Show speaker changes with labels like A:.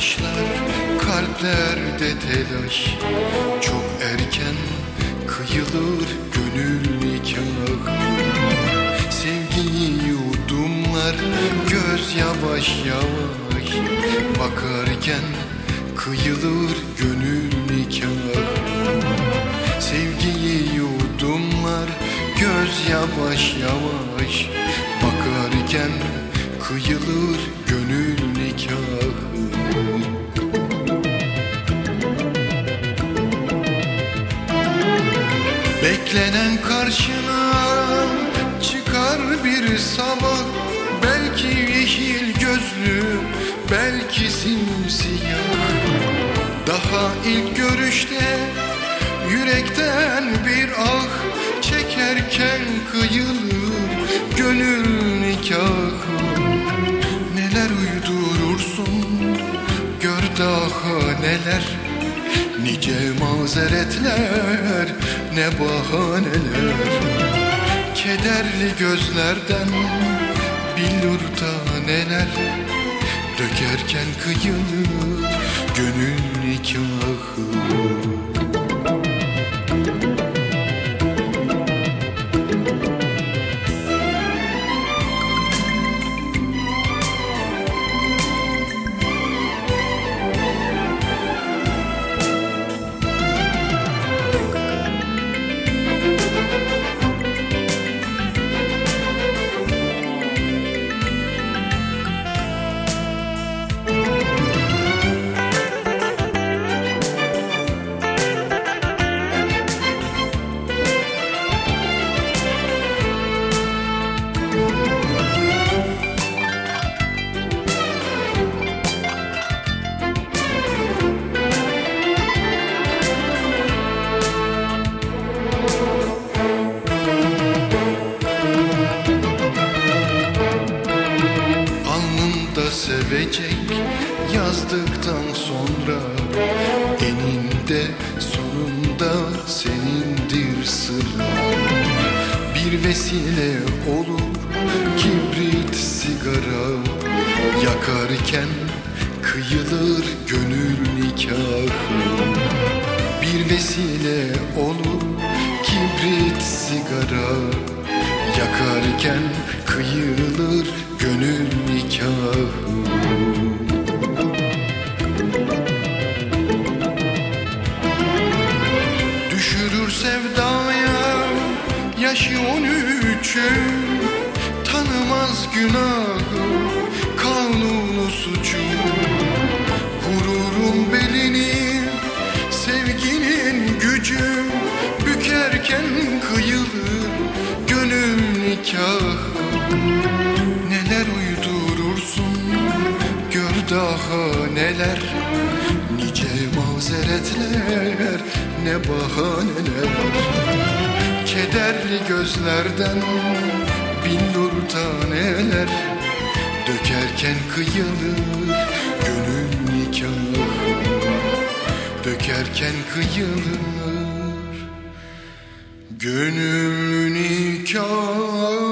A: yavaş Çok erken kıyılır gönül nikahı. Sevgiyi yudumlar göz yavaş yavaş. Bakarken kıyılır gönül nikahı. Sevgiyi yudumlar göz yavaş yavaş. Bakarken kıyılır gönül Beklenen karşına çıkar bir sabah. Belki yeşil gözlü, belki simsiyah. Daha ilk görüşte yürekten bir ah Çekerken kıyılır gönül nikahı. Neler uydurursun gör daha neler Nice mazeretler ne bahaneler. Kederli gözlerden billur taneler Dökerken kıyılır gönül nikahı sevecek yazdıktan sonra. Eninde sonunda senindir sıra. Bir vesile olur kibrit sigara. Yakarken kıyılır gönül nikahı. Bir vesile olur kibrit sigara. Yakarken kıyılır gönül nikahı. Düşürür sevdaya yaşı on üçü Tanımaz günahı kanunu suçu. Gururum belini sevginin gücü Bükerken kıyılır gönül nikahı daha neler Nice mazeretler ne bahaneler Kederli gözlerden bin nur taneler Dökerken kıyılır gönül nikahı. Dökerken kıyılır gönül nikahı